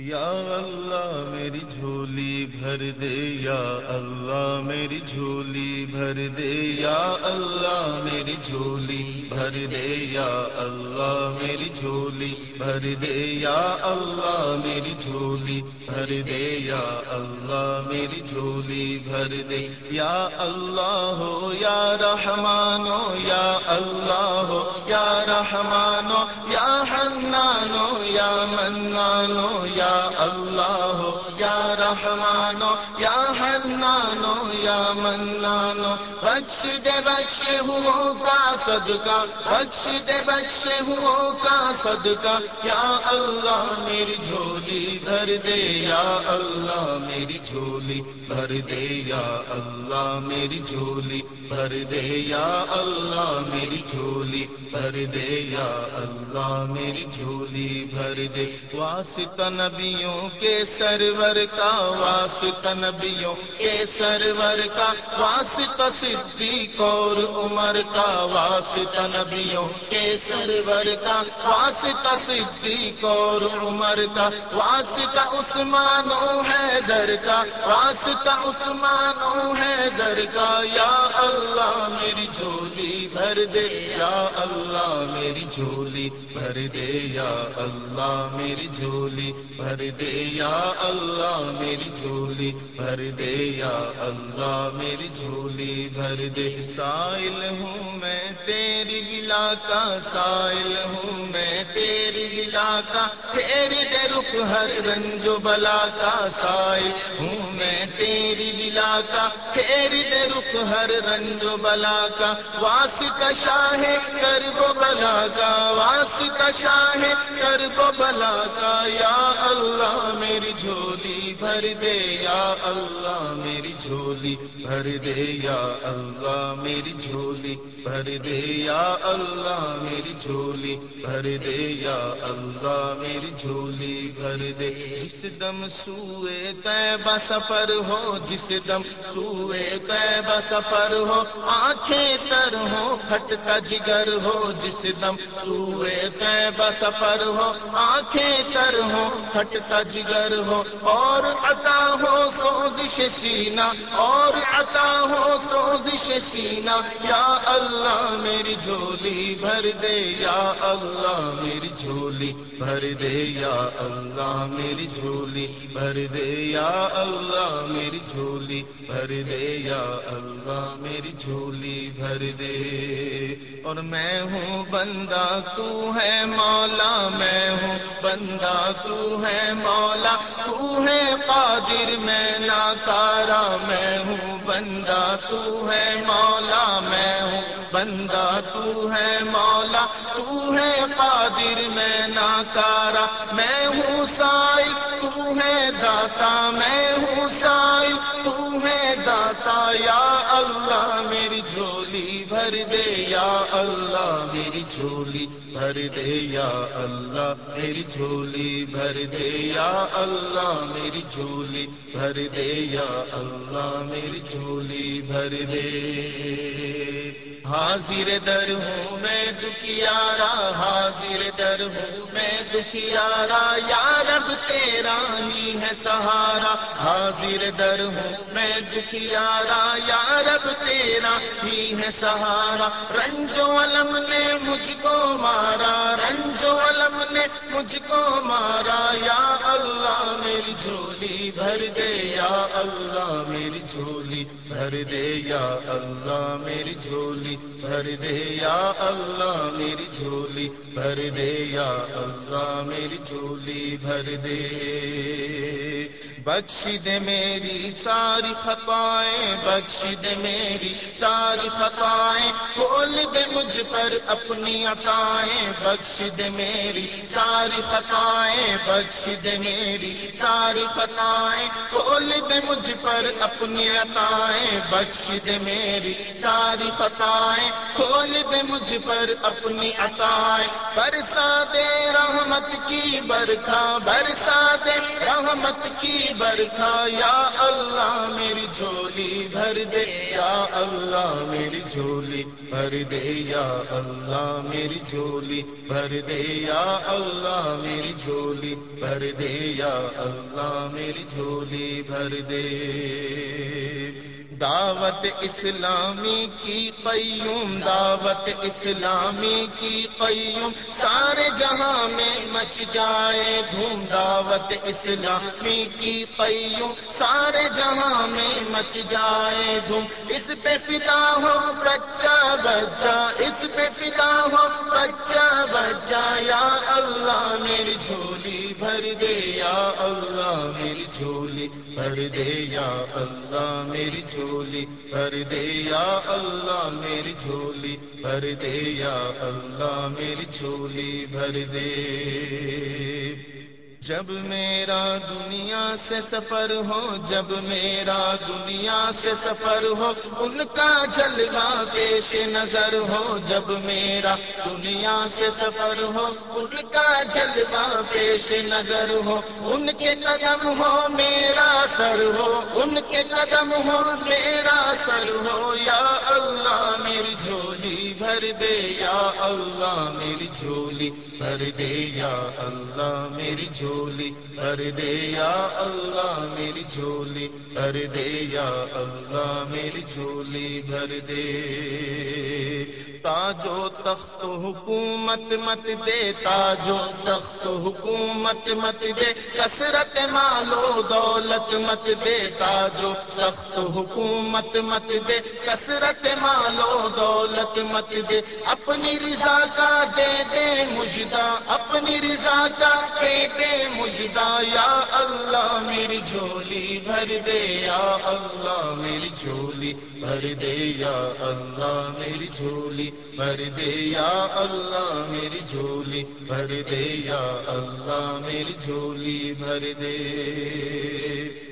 یا اللہ میری جھولی بھر دے، یا اللہ میری جھولی بھر دے، یا اللہ میری جھولی بھر دے، یا اللہ میری جھولی بھر دے، یا اللہ میری جھولی بھر دے، یا اللہ میری جھولی بھر دے۔ یا اللہ ہو یا رحمانو یا اللہ ہو یا رحمانو منانو یا اللہ یا رحمانو یا حنانو یا منانو بخش دے بخش ہو کا صدقہ، بخش دے بخش ہو کا صدقہ۔ یا اللہ میری جھولی بھر دے، یا اللہ میری جھولی بھر دے، یا اللہ میری جھولی بھر دے۔ یا اللہ میری جھولی بھر دے، یا اللہ میری جھولی بھر دے۔ واسطہ نبیوں کے سرور کا، واسطہ نبیوں کے سرور کا واسطہ صدیق اور عمر کا واسطہ نبیوں کے سرور کا واسطہ صدیق اور عمر کا واسطہ عثمان و حیدر کا واسطہ عثمان و حیدر کا یا اللہ میری جھولی بھر دے یا اللہ میری جھولی بھر دے یا اللہ میری جھولی بھر دے یا اللہ میری جھولی بھر دے یا اللہ میری جھولی بھر دے۔ سائل ہوں میں تیری گلا کا، سائل ہوں میں تیری گلا کا۔ تیری دے رخ ہر رنج و بلا کا۔ سائل ہوں میں تیری گلا کا۔ تیری دے رخ ہر رنج و بلا کا۔ واسطہ شاہ کر وہ بلا کا۔ واسطہ شاہ کر وہ بلا کا۔ یا اللہ میری جھولی بھر دے، یا اللہ میری جھولی بھر دے یا اللہ میری جھولی بھر دے یا اللہ میری جھولی بھر دے یا اللہ میری جھولی بھر دے۔ جس دم سوئے طیبہ سفر ہو، جس دم سوئے طیبہ سفر ہو، آنکھیں تر ہو پھٹتا جگر ہو۔ جس دم سوئے طیبہ سفر ہو، آنکھیں تر ہو پھٹتا جگر ہو۔ اور عطا ہو سو سوزش سینہ اور عطا ہو سوزش سینہ یا اللہ میری جھولی بھر دے، یا اللہ میری جھولی بھر دے۔ یا اللہ میری جھولی بھر دے۔ یا اللہ میری جھولی بھر دے۔ یا اللہ میری جھولی بھر دے۔ اور میں ہوں بندہ، تو ہے مولا۔ میں ہوں بندہ، تو ہے مولا۔ تو ہے قادر، میں ناکارا میں ہوں، بندہ تو ہے مولا، میں ہوں، بندہ تو ہے مولا، تو ہے قادر، میں ناکارا میں ہوں سائل، تو ہے داتا، میں ہوں سائل، تو ہے داتا، یا اللہ میری جھول بھر دے یا اللہ میری جھولی بھر دے یا اللہ میری جھولی بھر دے یا اللہ میری جھولی بھر دے یا اللہ میری جھولی بھر دے۔ حاضر در ہوں میں دکھیارا، حاضر در ہوں میں دکھیارا یا تیرا ہی ہے سہارا، حاضر در ہوں میں دکھیارا، یا رب تیرا ہی ہے سہارا۔ رنج و علم نے مجھ کو مارا، رنج و علم نے مجھ کو مارا۔ یا اللہ میری جھولی بھر دے یا اللہ میری جھولی بھر دے یا اللہ میری جھولی بھر دے یا اللہ میری جھولی بھر دے یا اللہ میری جھولی بھر دے۔ بخش دے میری ساری خطائیں بخش دے میری ساری خطائیں۔ کھول دے مجھ پر اپنی عطائیں۔ بخش دے میری ساری خطائیں بخش دے میری ساری خطائیں۔ کھول دے مجھ پر اپنی عطائیں۔ بخش دے میری ساری خطائیں، کھول دے مجھ پر اپنی عطائیں۔ برسا دے رحمت کی برکھا برسا دے رحمت کی برکھا یا اللہ میری جھولی بھر دے۔ یا اللہ میری جھولی، بھر دے یا اللہ میری جھولی، بھر دے یا اللہ میری جھولی، بھر دے یا اللہ میری جھولی، بھر دے۔ دعوت اسلامی کی قیوم، دعوت اسلامی کی قیوم۔ سارے جہاں میں مچ جائے دھوم، دعوت اسلامی کی قیوم۔ سارے جہاں میں مچ جائے دھوم۔ اس پہ فدا ہو بچہ بچہ۔ اس پہ فدا ہو بچہ بچہ۔ یا اللہ میری جھولی بھر دے، یا اللہ میری جھولی بھر دے۔ یا اللہ میری جھولی جھولی بھر دے یا اللہ میری جھولی بھر دے یا اللہ میری جھولی بھر دے جب میرا دنیا سے سفر ہو، جب میرا دنیا سے سفر ہو، ان کا جلوہ پیش نظر ہو، جب میرا دنیا سے سفر ہو، ان کا جلوہ پیش نظر ہو، ان کے قدم ہو میرا سر ہو، ان کے قدم ہو میرا سر ہو، یا اللہ میری جھولی بھر دے یا اللہ میری جھولی بھر دے یا اللہ میری جھولی بھر دے یا اللہ میری جھولی بھر دے یا اللہ میری جھولی، بھر دے۔ تاجو تخت حکومت مت دے تاجو تخت حکومت مت دے، کثرت مالو دولت مت دے۔ تاجو تخت حکومت مت دے، کثرت مالو دولت مت دے اپنی رضا کا دے دے مجدہ، اپنی رضا کا دے دے مجدہ، یا اللہ میری جھولی بھر دے، یا اللہ میری جھولی بھر دے، یا اللہ میری جھولی بھر دے، یا اللہ میری جھولی بھر دے، یا اللہ میری جھولی بھر دے۔